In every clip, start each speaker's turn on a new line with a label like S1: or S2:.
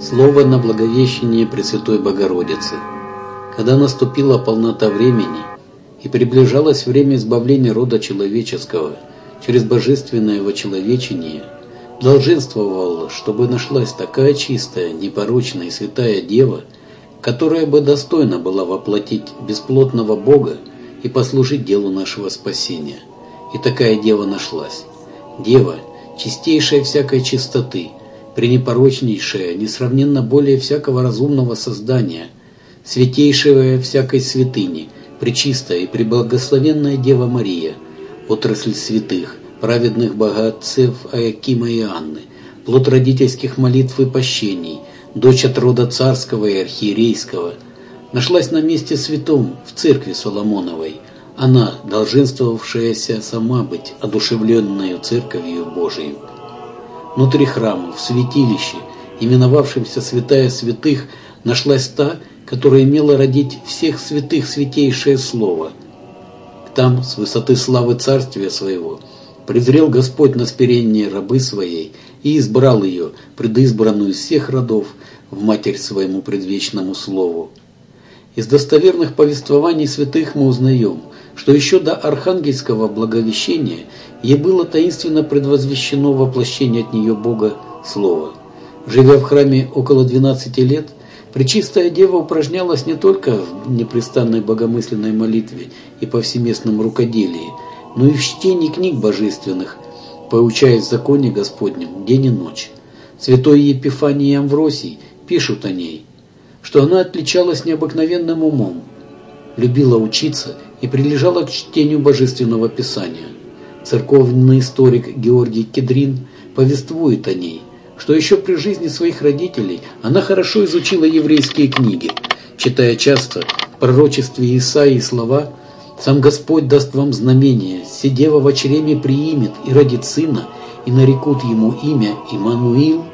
S1: Слово на Благовещение Пресвятой Богородицы. Когда наступила полнота времени и приближалось время избавления рода человеческого через божественное вочеловечение, долженствовал, чтобы нашлась такая чистая, непорочная и святая Дева, которая бы достойна была воплотить бесплотного Бога и послужить делу нашего спасения. И такая Дева нашлась. Дева, чистейшая всякой чистоты – пренепорочнейшая, несравненно более всякого разумного создания, святейшая всякой святыни, пречистая и преблагословенная Дева Мария, отрасль святых, праведных богатцев Аякима и Анны, плод родительских молитв и пощений, дочь от рода царского и архиерейского, нашлась на месте святом в церкви Соломоновой, она, долженствовавшаяся сама быть одушевленную церковью Божией. Внутри храма, в святилище, именовавшемся Святая Святых, нашлась та, которая имела родить всех святых святейшее слово. Там, с высоты славы царствия своего, презрел Господь на смирение рабы своей и избрал ее, предизбранную из всех родов, в матерь своему предвечному слову. Из достоверных повествований святых мы узнаем, что еще до архангельского благовещения ей было таинственно предвозвещено воплощение от нее Бога Слова. Живя в храме около 12 лет, Пречистая Дева упражнялась не только в непрестанной богомысленной молитве и повсеместном рукоделии, но и в чтении книг божественных, поучаясь законе Господнем день и ночь. Святой Епифаний и Амвросий пишут о ней, что она отличалась необыкновенным умом, любила учиться и прилежала к чтению Божественного Писания. Церковный историк Георгий Кедрин повествует о ней, что еще при жизни своих родителей она хорошо изучила еврейские книги, читая часто в пророчестве Исаии слова «Сам Господь даст вам знамение, сидева в чреме приимет и родит сына, и нарекут ему имя Имануил,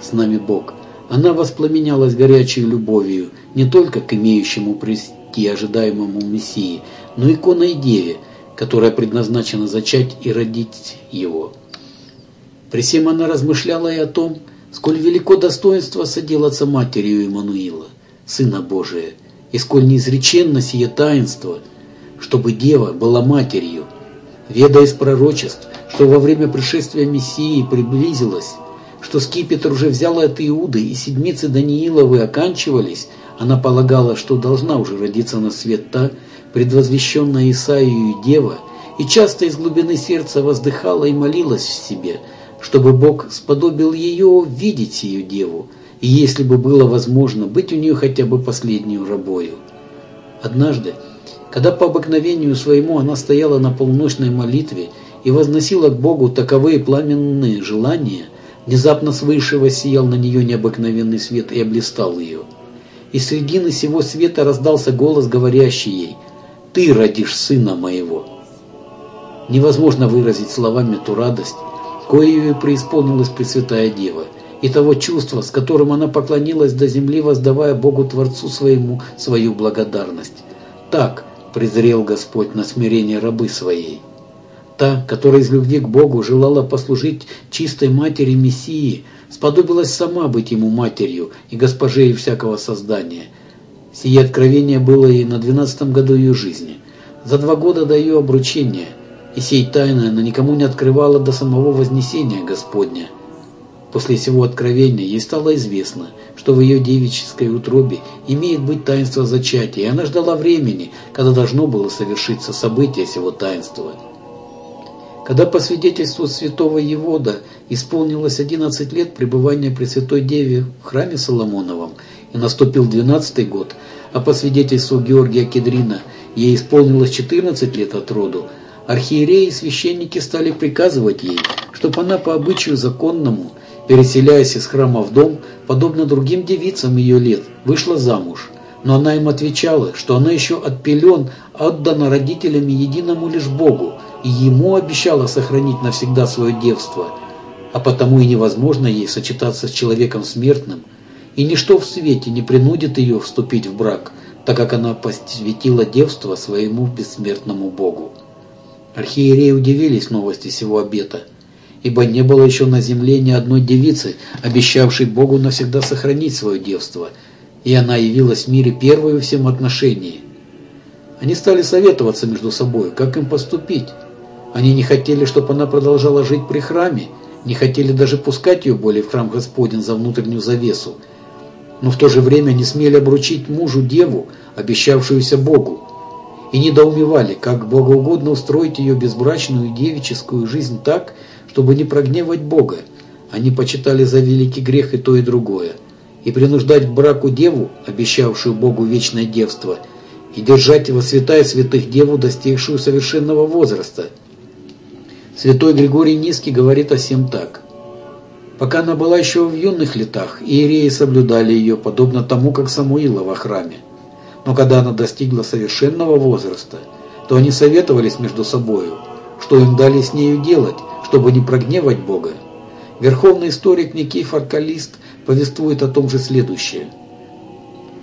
S1: с нами Бог». Она воспламенялась горячей любовью не только к имеющему прийти ожидаемому Мессии, но и к иконой Деве, которая предназначена зачать и родить его. При всем она размышляла и о том, сколь велико достоинство соделаться матерью Иммануила, Сына Божия, и сколь неизреченно сие таинство, чтобы Дева была матерью, веда из пророчеств, что во время пришествия Мессии приблизилась, что скипетр уже взял от Иуды, и седмицы Данииловы оканчивались, она полагала, что должна уже родиться на свет та, предвозвещенная Исаию Дева, и часто из глубины сердца воздыхала и молилась в себе, чтобы Бог сподобил ее видеть ее Деву, и если бы было возможно, быть у нее хотя бы последнюю рабою. Однажды, когда по обыкновению своему она стояла на полуночной молитве и возносила к Богу таковые пламенные желания, внезапно свыше воссиял на нее необыкновенный свет и облистал ее. И средины сего света раздался голос, говорящий ей – ты родишь сына моего. Невозможно выразить словами ту радость, коею преисполнилась Пресвятая Дева, и того чувства, с которым она поклонилась до земли, воздавая Богу Творцу своему свою благодарность. Так презрел Господь на смирение рабы своей. Та, которая из любви к Богу желала послужить чистой матери Мессии, сподобилась сама быть ему матерью и госпожей всякого создания – Сие откровение было ей на двенадцатом году ее жизни, за два года до ее обручения, и сей тайны она никому не открывала до самого Вознесения Господня. После сего откровения ей стало известно, что в ее девической утробе имеет быть таинство зачатия, и она ждала времени, когда должно было совершиться событие сего таинства. Когда по свидетельству святого Евода исполнилось 11 лет пребывания Пресвятой Деве в храме Соломоновом, и наступил двенадцатый год, а по свидетельству Георгия Кедрина ей исполнилось 14 лет от роду, архиереи и священники стали приказывать ей, чтобы она по обычаю законному, переселяясь из храма в дом, подобно другим девицам ее лет, вышла замуж. Но она им отвечала, что она еще от пелен отдана родителями единому лишь Богу, и ему обещала сохранить навсегда свое девство, а потому и невозможно ей сочетаться с человеком смертным – и ничто в свете не принудит ее вступить в брак, так как она посвятила девство своему бессмертному Богу. Архиереи удивились новости сего обета, ибо не было еще на земле ни одной девицы, обещавшей Богу навсегда сохранить свое девство, и она явилась в мире первой во всем отношении. Они стали советоваться между собой, как им поступить. Они не хотели, чтобы она продолжала жить при храме, не хотели даже пускать ее более в храм Господень за внутреннюю завесу, но в то же время не смели обручить мужу деву, обещавшуюся Богу, и недоумевали, как богоугодно устроить ее безбрачную девическую жизнь так, чтобы не прогневать Бога. Они почитали за великий грех и то, и другое, и принуждать к браку деву, обещавшую Богу вечное девство, и держать его святая святых деву, достигшую совершенного возраста. Святой Григорий Низкий говорит о сем так. Пока она была еще в юных летах, иереи соблюдали ее, подобно тому, как Самуила во храме. Но когда она достигла совершенного возраста, то они советовались между собою, что им дали с нею делать, чтобы не прогневать Бога. Верховный историк Никифор Калист повествует о том же следующее.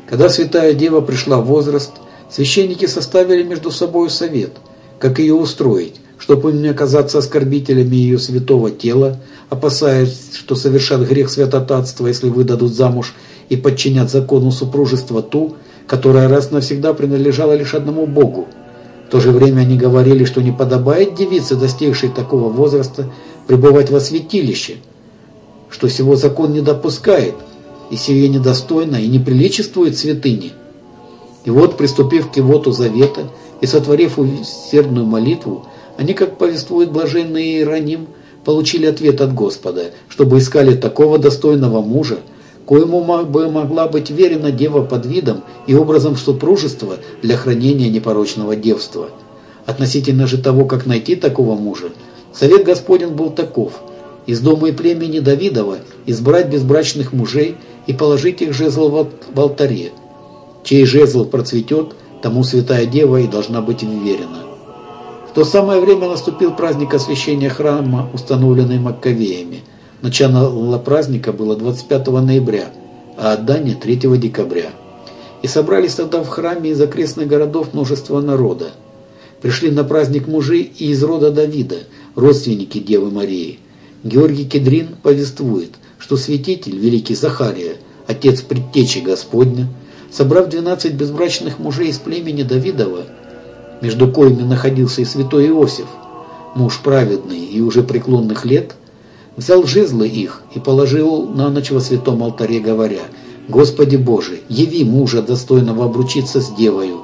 S1: Когда Святая Дева пришла в возраст, священники составили между собой совет, как ее устроить, чтобы не оказаться оскорбителями ее святого тела, опасаясь, что совершат грех святотатства, если выдадут замуж и подчинят закону супружества ту, которая раз навсегда принадлежала лишь одному Богу. В то же время они говорили, что не подобает девице, достигшей такого возраста, пребывать во святилище, что сего закон не допускает, и сие недостойно и не приличествует святыне. И вот, приступив к кивоту завета и сотворив усердную молитву, они, как повествует блаженный Иероним, получили ответ от Господа, чтобы искали такого достойного мужа, коему бы могла быть верена дева под видом и образом супружества для хранения непорочного девства. Относительно же того, как найти такого мужа, совет Господень был таков – из дома и племени Давидова избрать безбрачных мужей и положить их жезл в алтаре. Чей жезл процветет, тому святая дева и должна быть уверена. То самое время наступил праздник освящения храма, установленный Маккавеями – Начало праздника было 25 ноября, а отдание 3 декабря. И собрались тогда в храме из окрестных городов множество народа. Пришли на праздник мужи и из рода Давида, родственники Девы Марии. Георгий Кедрин повествует, что святитель, великий Захария, отец предтечи Господня, собрав 12 безбрачных мужей из племени Давидова, между коими находился и святой Иосиф, муж праведный и уже преклонных лет – взял жезлы их и положил на ночь во святом алтаре, говоря, «Господи Боже, яви мужа, достойного обручиться с девою».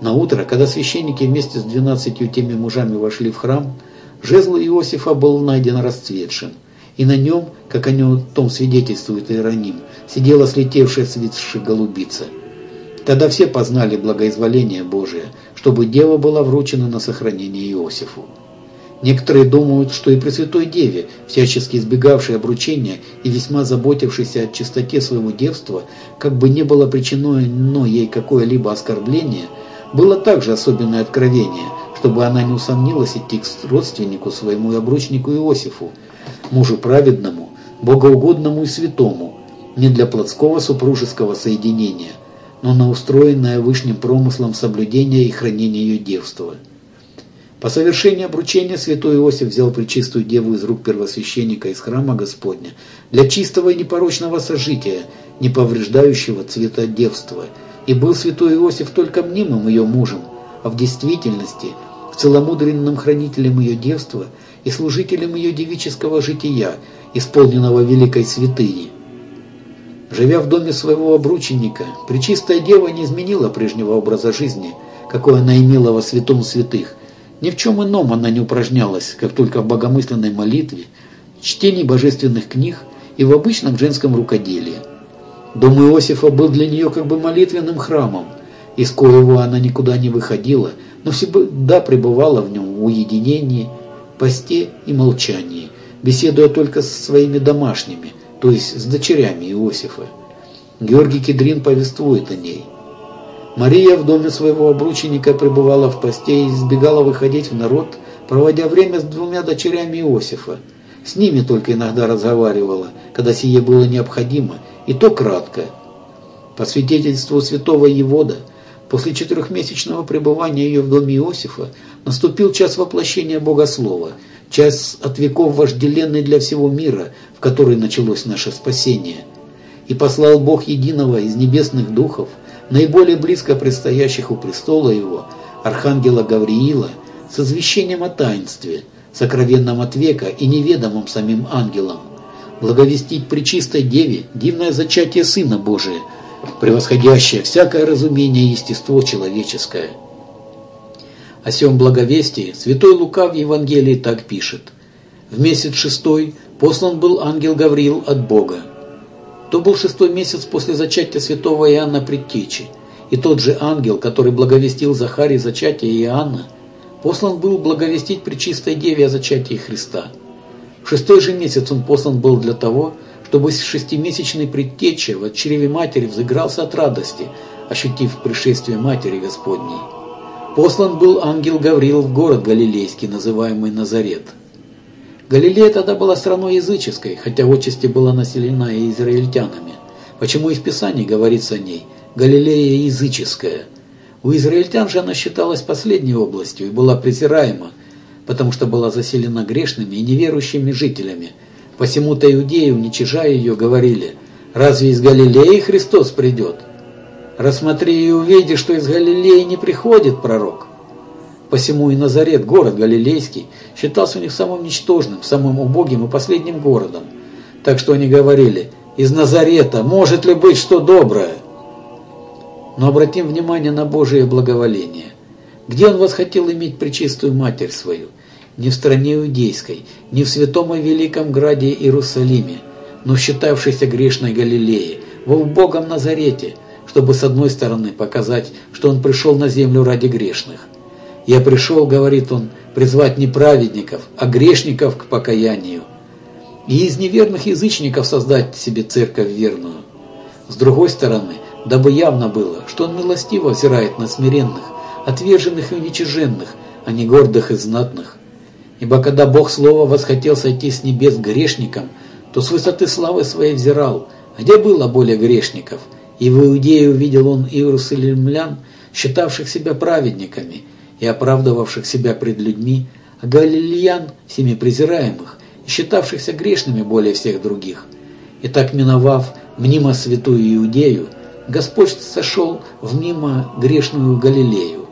S1: На утро, когда священники вместе с двенадцатью теми мужами вошли в храм, жезл Иосифа был найден расцветшим, и на нем, как о нем том свидетельствует Иероним, сидела слетевшая с голубица. Тогда все познали благоизволение Божие, чтобы дева была вручена на сохранение Иосифу. Некоторые думают, что и Пресвятой Деве, всячески избегавшей обручения и весьма заботившейся о чистоте своего девства, как бы не было причинено ей какое-либо оскорбление, было также особенное откровение, чтобы она не усомнилась идти к родственнику своему и обручнику Иосифу, мужу праведному, богоугодному и святому, не для плотского супружеского соединения, но на устроенное вышним промыслом соблюдение и хранение ее девства. По совершении обручения святой Иосиф взял пречистую деву из рук первосвященника из храма Господня для чистого и непорочного сожития, не повреждающего цвета девства. И был святой Иосиф только мнимым ее мужем, а в действительности целомудренным хранителем ее девства и служителем ее девического жития, исполненного великой святыни. Живя в доме своего обрученника, Пречистая Дева не изменила прежнего образа жизни, какой она имела во святом святых, ни в чем ином она не упражнялась, как только в богомысленной молитве, чтении божественных книг и в обычном женском рукоделии. Дом Иосифа был для нее как бы молитвенным храмом, из коего она никуда не выходила, но всегда пребывала в нем в уединении, посте и молчании, беседуя только со своими домашними, то есть с дочерями Иосифа. Георгий Кедрин повествует о ней – Мария в доме своего обрученика пребывала в посте и избегала выходить в народ, проводя время с двумя дочерями Иосифа. С ними только иногда разговаривала, когда сие было необходимо, и то кратко. По свидетельству святого Евода, После четырехмесячного пребывания ее в доме Иосифа наступил час воплощения Богослова, час от веков вожделенный для всего мира, в который началось наше спасение. И послал Бог единого из небесных духов, наиболее близко предстоящих у престола его, архангела Гавриила, с извещением о таинстве, сокровенном от века и неведомом самим ангелам, благовестить при чистой деве дивное зачатие Сына Божия, превосходящее всякое разумение и естество человеческое. О сем благовестии святой Лука в Евангелии так пишет. В месяц шестой послан был ангел Гавриил от Бога. То был шестой месяц после зачатия святого Иоанна Предтечи, и тот же ангел, который благовестил Захарий зачатие Иоанна, послан был благовестить при деве о зачатии Христа. В шестой же месяц он послан был для того, чтобы шестимесячный предтеча в чреве матери взыгрался от радости, ощутив пришествие Матери Господней. Послан был ангел Гавриил в город Галилейский, называемый Назарет. Галилея тогда была страной языческой, хотя в отчасти была населена и израильтянами. Почему из Писаний говорится о ней «Галилея языческая»? У израильтян же она считалась последней областью и была презираема, потому что была заселена грешными и неверующими жителями – Посему-то иудеи, уничижая ее, говорили, «Разве из Галилеи Христос придет? Рассмотри и увиди, что из Галилеи не приходит пророк». Посему и Назарет, город Галилейский, считался у них самым ничтожным, самым убогим и последним городом. Так что они говорили, «Из Назарета может ли быть что доброе?» Но обратим внимание на Божие благоволение. Где он восхотел иметь пречистую Матерь свою – не в стране иудейской, не в святом и великом граде Иерусалиме, но в считавшейся грешной Галилее, во убогом Назарете, чтобы с одной стороны показать, что он пришел на землю ради грешных. «Я пришел, — говорит он, — призвать не праведников, а грешников к покаянию, и из неверных язычников создать себе церковь верную. С другой стороны, дабы явно было, что он милостиво взирает на смиренных, отверженных и уничиженных, а не гордых и знатных, Ибо когда Бог Слова восхотел сойти с небес грешникам, то с высоты славы своей взирал, где было более грешников, и в Иудее увидел он иерусалимлян, считавших себя праведниками и оправдывавших себя пред людьми, а галилеян, всеми презираемых, и считавшихся грешными более всех других. И так миновав мнимо святую Иудею, Господь сошел в мнимо грешную Галилею.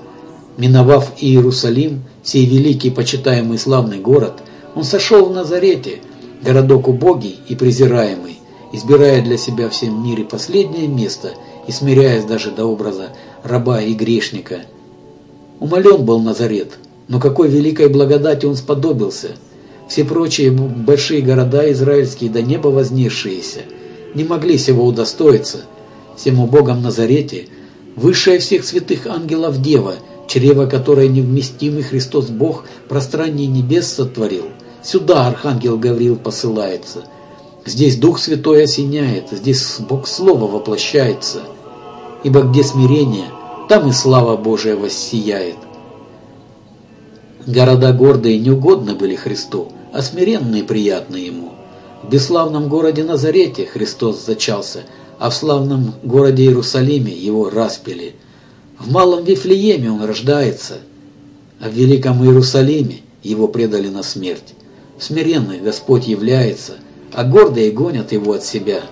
S1: Миновав Иерусалим, сей великий почитаемый славный город, он сошел в Назарете, городок убогий и презираемый, избирая для себя в всем мире последнее место и смиряясь даже до образа раба и грешника. Умолен был Назарет, но какой великой благодати он сподобился. Все прочие большие города израильские до неба вознесшиеся не могли сего удостоиться. Всему Богом Назарете, высшая всех святых ангелов Дева – чрево которое невместимый Христос Бог пространнее небес сотворил. Сюда Архангел Гавриил посылается. Здесь Дух Святой осеняет, здесь Бог Слово воплощается. Ибо где смирение, там и слава Божия воссияет. Города гордые неугодны были Христу, а смиренные приятны Ему. В бесславном городе Назарете Христос зачался, а в славном городе Иерусалиме Его распили – в Малом Вифлееме он рождается, а в Великом Иерусалиме его предали на смерть. В смиренных Господь является, а гордые гонят его от себя.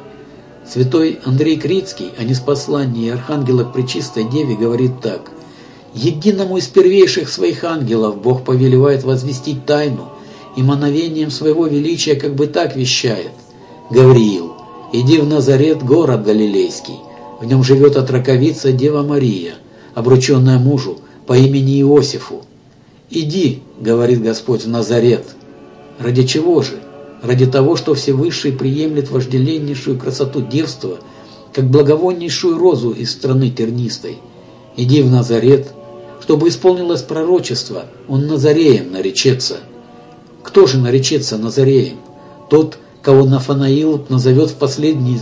S1: Святой Андрей Крицкий о неспослании Архангела Пречистой Деве говорит так. «Единому из первейших своих ангелов Бог повелевает возвестить тайну, и мановением своего величия как бы так вещает. Гавриил, иди в Назарет, город Галилейский, в нем живет отраковица Дева Мария» обрученная мужу по имени Иосифу. «Иди», — говорит Господь, — «в Назарет». Ради чего же? Ради того, что Всевышний приемлет вожделеннейшую красоту девства, как благовоннейшую розу из страны тернистой. «Иди в Назарет», чтобы исполнилось пророчество, он Назареем наречется. Кто же наречется Назареем? Тот, кого Нафанаил назовет впоследнии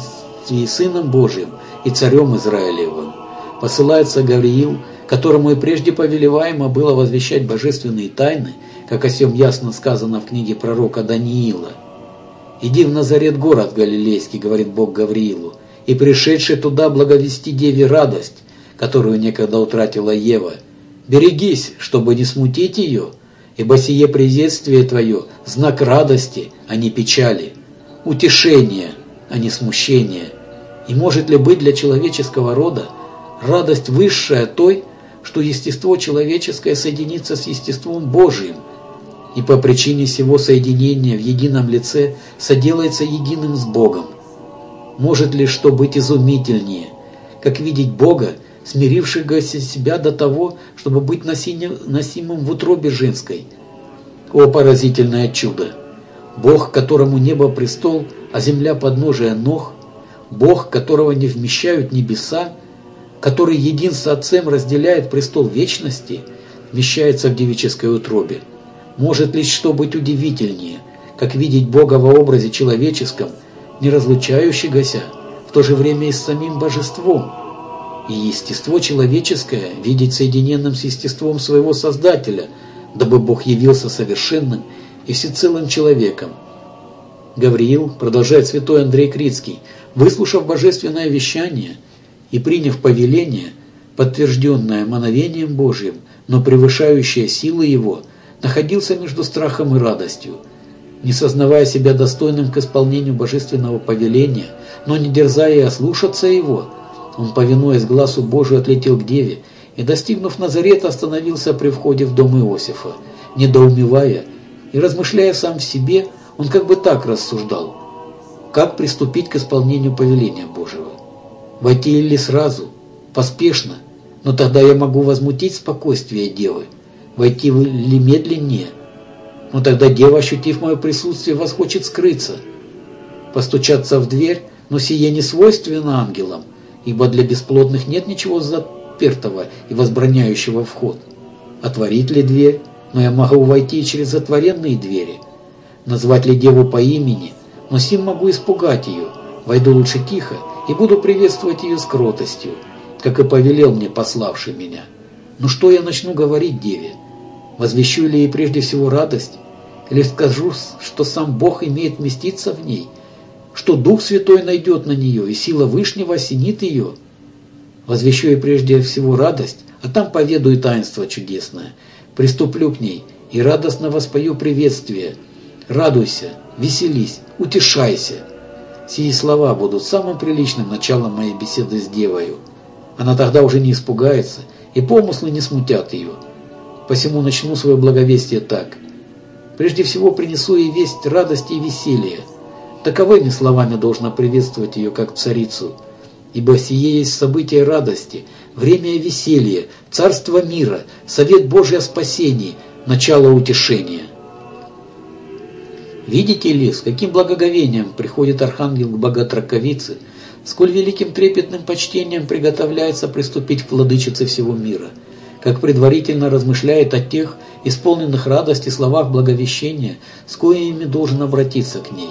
S1: Сыном Божиим и Царем Израилевым посылается Гавриил, которому и прежде повелеваемо было возвещать божественные тайны, как о сем ясно сказано в книге пророка Даниила. «Иди в Назарет город Галилейский», — говорит Бог Гавриилу, «и пришедший туда благовести Деве радость, которую некогда утратила Ева. Берегись, чтобы не смутить ее, ибо сие приветствие твое – знак радости, а не печали, утешение, а не смущение. И может ли быть для человеческого рода радость высшая той, что естество человеческое соединится с естеством Божиим, и по причине всего соединения в едином лице соделается единым с Богом. Может ли что быть изумительнее, как видеть Бога, смирившего себя до того, чтобы быть носимым в утробе женской? О, поразительное чудо! Бог, которому небо престол, а земля подножие ног, Бог, которого не вмещают небеса, который един с Отцем разделяет престол вечности, вмещается в девической утробе. Может ли что быть удивительнее, как видеть Бога во образе человеческом, не разлучающегося, в то же время и с самим божеством, и естество человеческое видеть соединенным с естеством своего Создателя, дабы Бог явился совершенным и всецелым человеком. Гавриил, продолжает святой Андрей Крицкий, выслушав божественное вещание и приняв повеление, подтвержденное мановением Божьим, но превышающее силы его – находился между страхом и радостью. Не сознавая себя достойным к исполнению божественного повеления, но не дерзая ослушаться его, он, повинуясь глазу Божию, отлетел к деве и, достигнув Назарета, остановился при входе в дом Иосифа, недоумевая и размышляя сам в себе, он как бы так рассуждал. Как приступить к исполнению повеления Божьего? Войти или сразу? Поспешно? Но тогда я могу возмутить спокойствие девы войти ли медленнее. Но тогда дева, ощутив мое присутствие, восхочет скрыться. Постучаться в дверь, но сие не свойственно ангелам, ибо для бесплодных нет ничего запертого и возбраняющего вход. Отворить ли дверь, но я могу войти через затворенные двери. Назвать ли деву по имени, но сим могу испугать ее. Войду лучше тихо и буду приветствовать ее с как и повелел мне пославший меня. Ну что я начну говорить деве? Возвещу ли ей прежде всего радость? Или скажу, что сам Бог имеет вместиться в ней? Что Дух Святой найдет на нее, и сила Вышнего осенит ее? Возвещу ей прежде всего радость, а там поведаю таинство чудесное. Приступлю к ней и радостно воспою приветствие. Радуйся, веселись, утешайся. Сии слова будут самым приличным началом моей беседы с девою. Она тогда уже не испугается, и помыслы не смутят ее посему начну свое благовестие так. Прежде всего принесу ей весть радости и веселья. Таковыми словами должна приветствовать ее как царицу. Ибо сие есть событие радости, время веселья, царство мира, совет Божий о спасении, начало утешения. Видите ли, с каким благоговением приходит архангел к богатраковице, сколь великим трепетным почтением приготовляется приступить к владычице всего мира – как предварительно размышляет о тех, исполненных радости словах благовещения, с коими должен обратиться к ней.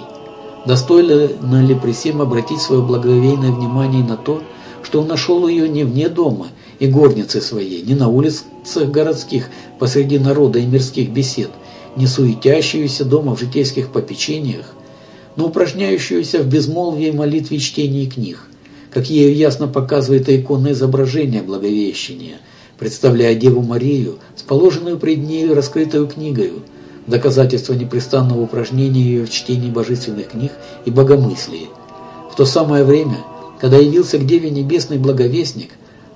S1: Достойно ли при всем обратить свое благоговейное внимание на то, что он нашел ее не вне дома и горницы своей, не на улицах городских посреди народа и мирских бесед, не суетящуюся дома в житейских попечениях, но упражняющуюся в безмолвии, молитве и чтении книг, как ею ясно показывает иконное изображение Благовещения – представляя Деву Марию с положенную пред нею раскрытую книгою, доказательство непрестанного упражнения ее в чтении божественных книг и богомыслии. В то самое время, когда явился к Деве Небесный Благовестник,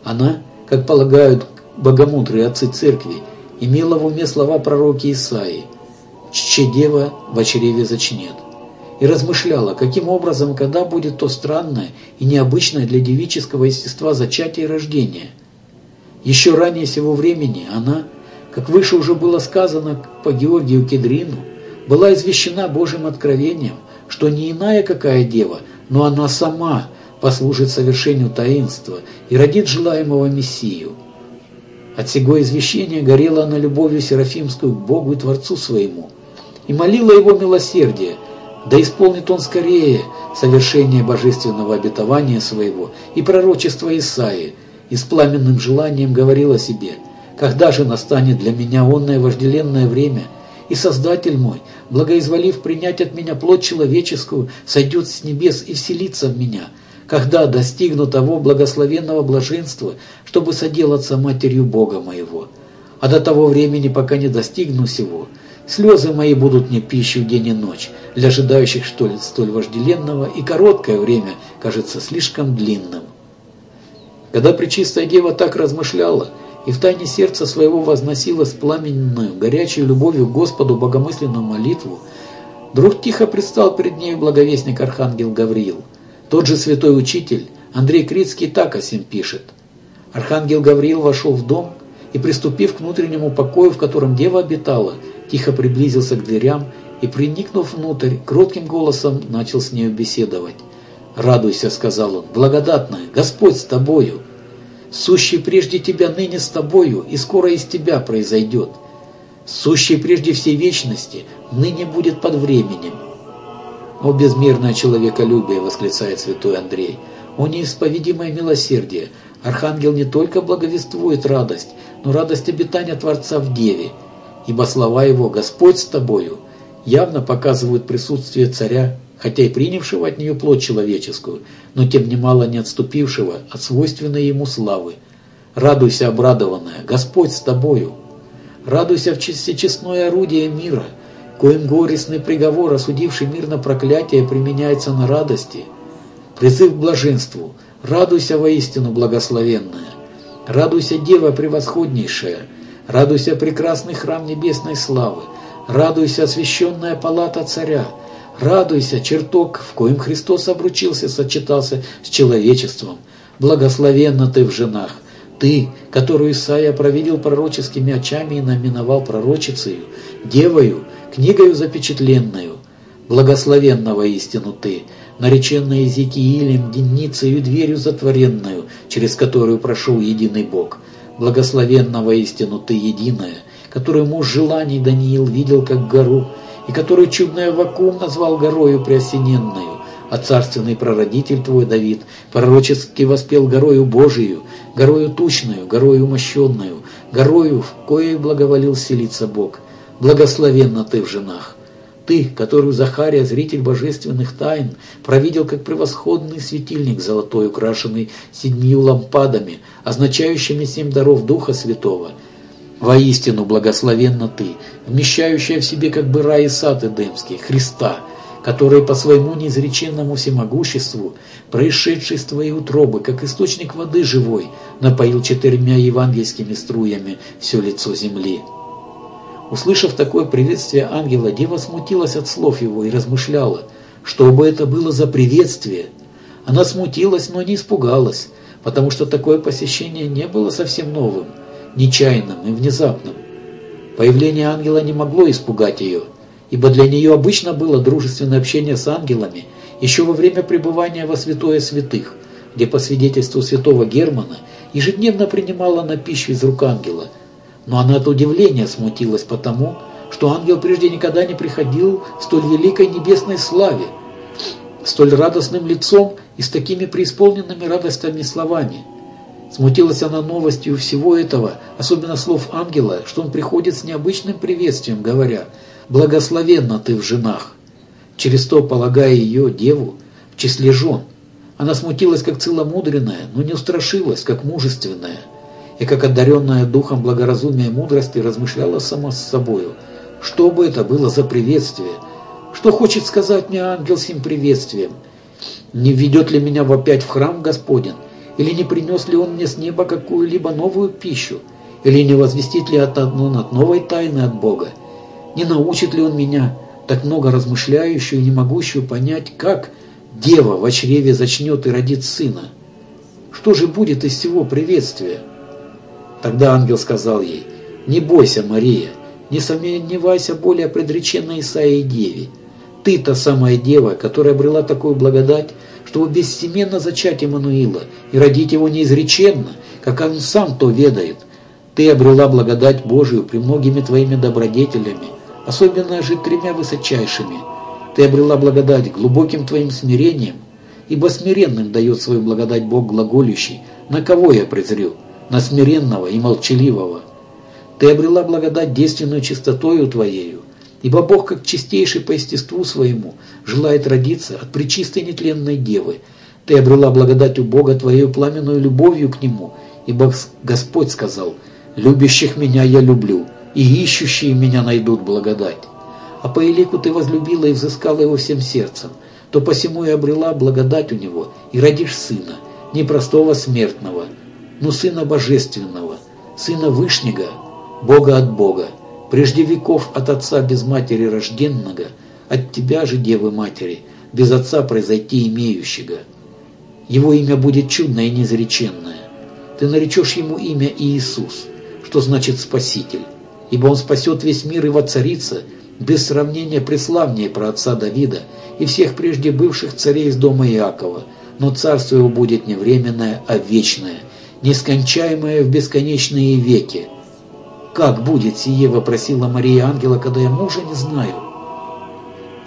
S1: она, как полагают богомудрые отцы церкви, имела в уме слова пророки Исаии «Че дева в чреве зачнет» и размышляла, каким образом, когда будет то странное и необычное для девического естества зачатие и рождение – еще ранее сего времени она, как выше уже было сказано по Георгию Кедрину, была извещена Божьим откровением, что не иная какая дева, но она сама послужит совершению таинства и родит желаемого Мессию. От сего извещения горела она любовью Серафимскую к Богу и Творцу своему, и молила его милосердие, да исполнит он скорее совершение божественного обетования своего и пророчества Исаии, и с пламенным желанием говорил о себе, «Когда же настанет для меня онное вожделенное время, и Создатель мой, благоизволив принять от меня плоть человеческую, сойдет с небес и вселится в меня, когда достигну того благословенного блаженства, чтобы соделаться матерью Бога моего. А до того времени, пока не достигну сего, слезы мои будут мне пищей день и ночь, для ожидающих что ли столь вожделенного, и короткое время кажется слишком длинным. Когда Пречистая Дева так размышляла, и в тайне сердца своего возносила с пламенную, горячей любовью к Господу богомысленную молитву, вдруг тихо предстал перед нею благовестник Архангел Гавриил. Тот же святой учитель, Андрей Крицкий, так о сим пишет. Архангел Гавриил вошел в дом и, приступив к внутреннему покою, в котором дева обитала, тихо приблизился к дверям и, приникнув внутрь, кротким голосом начал с нею беседовать. «Радуйся», — сказал он, — «благодатная, Господь с тобою» сущий прежде тебя ныне с тобою, и скоро из тебя произойдет. Сущий прежде всей вечности, ныне будет под временем. «О безмерное человеколюбие!» — восклицает святой Андрей. «О неисповедимое милосердие! Архангел не только благовествует радость, но радость обитания Творца в Деве, ибо слова его «Господь с тобою» явно показывают присутствие царя хотя и принявшего от нее плоть человеческую, но тем немало не отступившего от свойственной ему славы. Радуйся, обрадованная, Господь с тобою. Радуйся в всечестное орудие мира, коим горестный приговор, осудивший мир на проклятие, применяется на радости. Призыв к блаженству, радуйся воистину благословенная. Радуйся, Дева превосходнейшая, радуйся, прекрасный храм небесной славы, радуйся, освященная палата царя, Радуйся, чертог, в коем Христос обручился, сочетался с человечеством. Благословенна ты в женах. Ты, которую Исаия провидел пророческими очами и наименовал пророчицею, девою, книгою запечатленную. Благословенна воистину ты, нареченная Иезекиилем, денницею дверью затворенную, через которую прошел единый Бог. Благословенна воистину ты, единая, которую муж желаний Даниил видел как гору, и которую чудный Авакум назвал горою преосененную, а царственный прародитель твой Давид пророчески воспел горою Божию, горою тучную, горою мощенную, горою, в коей благоволил селиться Бог. Благословенна ты в женах. Ты, которую Захария, зритель божественных тайн, провидел как превосходный светильник золотой, украшенный седьмью лампадами, означающими семь даров Духа Святого – Воистину благословенна ты, вмещающая в себе как бы рай и сад Эдемский, Христа, который по своему неизреченному всемогуществу, происшедший из твоей утробы, как источник воды живой, напоил четырьмя евангельскими струями все лицо земли. Услышав такое приветствие ангела, дева смутилась от слов его и размышляла, что бы это было за приветствие. Она смутилась, но не испугалась, потому что такое посещение не было совсем новым – нечаянным и внезапным. Появление ангела не могло испугать ее, ибо для нее обычно было дружественное общение с ангелами еще во время пребывания во святое святых, где по свидетельству святого Германа ежедневно принимала на пищу из рук ангела. Но она от удивления смутилась потому, что ангел прежде никогда не приходил в столь великой небесной славе, столь радостным лицом и с такими преисполненными радостями словами – Смутилась она новостью всего этого, особенно слов ангела, что он приходит с необычным приветствием, говоря «Благословенна ты в женах», через то полагая ее, деву, в числе жен. Она смутилась, как целомудренная, но не устрашилась, как мужественная, и как одаренная духом благоразумия и мудрости размышляла сама с собою. Что бы это было за приветствие? Что хочет сказать мне ангел сим приветствием? Не введет ли меня опять в храм Господень? Или не принес ли он мне с неба какую-либо новую пищу? Или не возвестит ли от одно над новой тайны от Бога? Не научит ли он меня, так много размышляющую и не могущую понять, как дева в чреве зачнет и родит сына? Что же будет из всего приветствия? Тогда ангел сказал ей, «Не бойся, Мария, не сомневайся более предреченной Исаией Деве. Ты та самая дева, которая обрела такую благодать, чтобы бессеменно зачать Эммануила и родить его неизреченно, как он сам то ведает. Ты обрела благодать Божию при многими твоими добродетелями, особенно же тремя высочайшими. Ты обрела благодать глубоким твоим смирением, ибо смиренным дает свою благодать Бог глаголющий. На кого я презрю? На смиренного и молчаливого. Ты обрела благодать действенную чистотою твоею, Ибо Бог, как чистейший по естеству своему, желает родиться от пречистой нетленной девы. Ты обрела благодать у Бога твоей пламенную любовью к Нему, ибо Господь сказал, «Любящих меня я люблю, и ищущие меня найдут благодать». А по элику ты возлюбила и взыскала его всем сердцем, то посему и обрела благодать у него, и родишь сына, не простого смертного, но сына божественного, сына Вышнего, Бога от Бога, прежде веков от отца без матери рожденного, от тебя же, Девы Матери, без отца произойти имеющего. Его имя будет чудное и незреченное. Ты наречешь ему имя Иисус, что значит Спаситель, ибо он спасет весь мир и воцарится, без сравнения преславнее про отца Давида и всех прежде бывших царей из дома Иакова, но царство его будет не временное, а вечное, нескончаемое в бесконечные веки. «Как будет сие?» – вопросила Мария ангела, когда я мужа не знаю.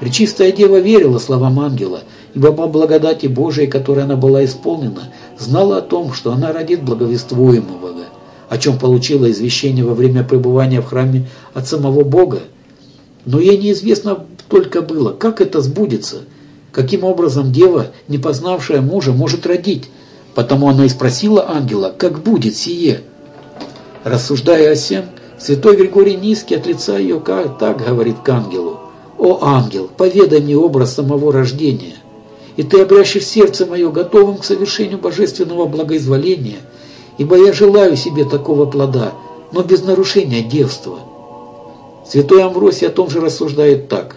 S1: Пречистая Дева верила словам ангела, ибо по благодати Божией, которой она была исполнена, знала о том, что она родит благовествуемого, о чем получила извещение во время пребывания в храме от самого Бога. Но ей неизвестно только было, как это сбудется, каким образом дева, не познавшая мужа, может родить. Потому она и спросила ангела, как будет сие. Рассуждая о сем, святой Григорий Низкий от лица ее как так говорит к ангелу. «О ангел, поведай мне образ самого рождения, и ты обрящешь сердце мое готовым к совершению божественного благоизволения, ибо я желаю себе такого плода, но без нарушения девства». Святой Амвросий о том же рассуждает так.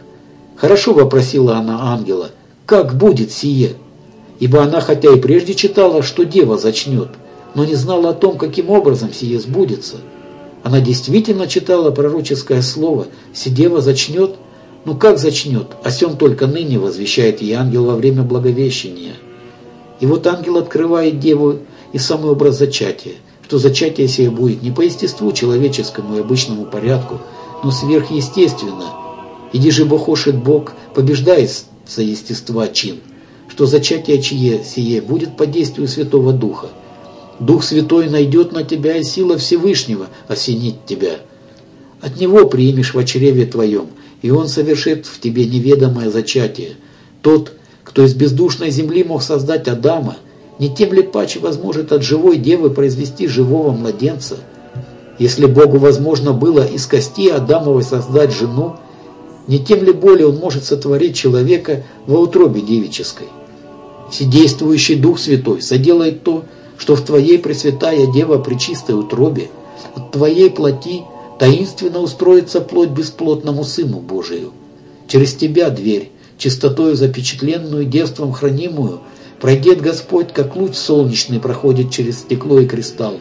S1: «Хорошо вопросила она ангела, как будет сие?» Ибо она хотя и прежде читала, что дева зачнет, но не знала о том, каким образом сие сбудется. Она действительно читала пророческое слово «Сидева зачнет», ну как зачнет? О сем только ныне возвещает ей ангел во время благовещения. И вот ангел открывает деву и самый образ зачатия, что зачатие сие будет не по естеству человеческому и обычному порядку, но сверхъестественно. Иди же бохошит Бог, побеждает за естества чин, что зачатие чье сие будет по действию Святого Духа. Дух Святой найдет на тебя и сила Всевышнего осенит тебя. От Него примешь в чреве твоем – и он совершит в тебе неведомое зачатие. Тот, кто из бездушной земли мог создать Адама, не тем ли паче возможет от живой девы произвести живого младенца? Если Богу возможно было из кости Адамовой создать жену, не тем ли более Он может сотворить человека во утробе девической? Вседействующий Дух Святой соделает то, что в Твоей Пресвятая Дева при чистой утробе, от Твоей плоти таинственно устроится плоть бесплотному Сыну Божию. Через тебя дверь, чистотою запечатленную, девством хранимую, пройдет Господь, как луч солнечный проходит через стекло и кристалл,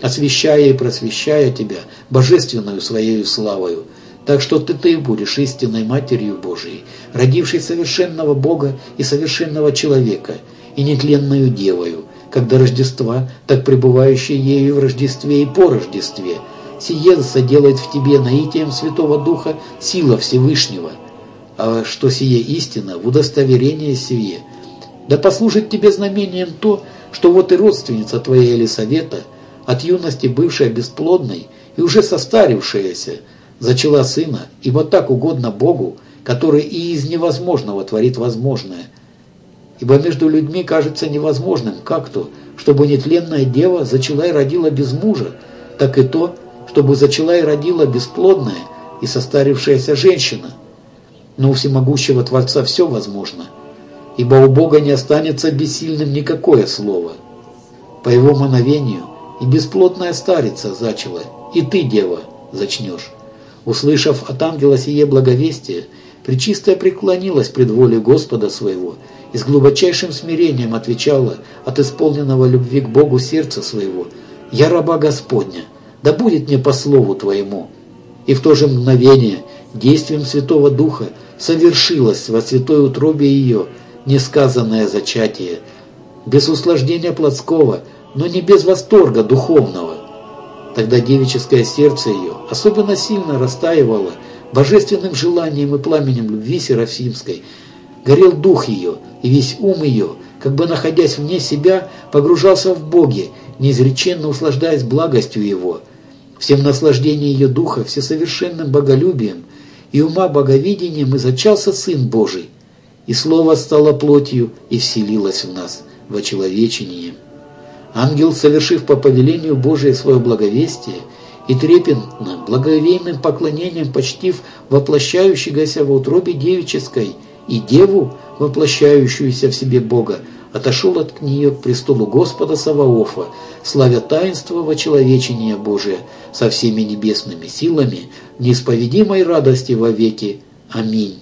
S1: освещая и просвещая тебя божественную своей славою, так что ты ты будешь истинной Матерью Божией, родившей совершенного Бога и совершенного человека, и нетленную Девою, как до Рождества, так пребывающей ею в Рождестве и по Рождестве – сие соделает в тебе наитием Святого Духа сила Всевышнего, а что сие истина в удостоверение сие. Да послужит тебе знамением то, что вот и родственница твоя Елисавета, от юности бывшая бесплодной и уже состарившаяся, зачала сына, ибо так угодно Богу, который и из невозможного творит возможное. Ибо между людьми кажется невозможным, как то, чтобы нетленная дева зачала и родила без мужа, так и то, чтобы зачала и родила бесплодная и состарившаяся женщина. Но у всемогущего Творца все возможно, ибо у Бога не останется бессильным никакое слово. По его мановению и бесплотная старица зачала, и ты, дева, зачнешь. Услышав от ангела сие благовестие, Пречистая преклонилась пред волей Господа своего и с глубочайшим смирением отвечала от исполненного любви к Богу сердца своего «Я раба Господня, да будет мне по слову Твоему». И в то же мгновение действием Святого Духа совершилось во святой утробе ее несказанное зачатие, без услаждения плотского, но не без восторга духовного. Тогда девическое сердце ее особенно сильно растаивало божественным желанием и пламенем любви Серафимской. Горел дух ее, и весь ум ее, как бы находясь вне себя, погружался в Боге, неизреченно услаждаясь благостью Его – всем наслаждением ее духа, всесовершенным боголюбием и ума боговидением и зачался Сын Божий, и Слово стало плотью и вселилось в нас. во человечении. Ангел, совершив по повелению Божие свое благовестие, и трепетно, благовейным поклонением почтив воплощающегося в утробе девической и деву, воплощающуюся в себе Бога, отошел от нее к престолу Господа Саваофа, славя таинство вочеловечения Божия со всеми небесными силами, неисповедимой радости во веки. Аминь.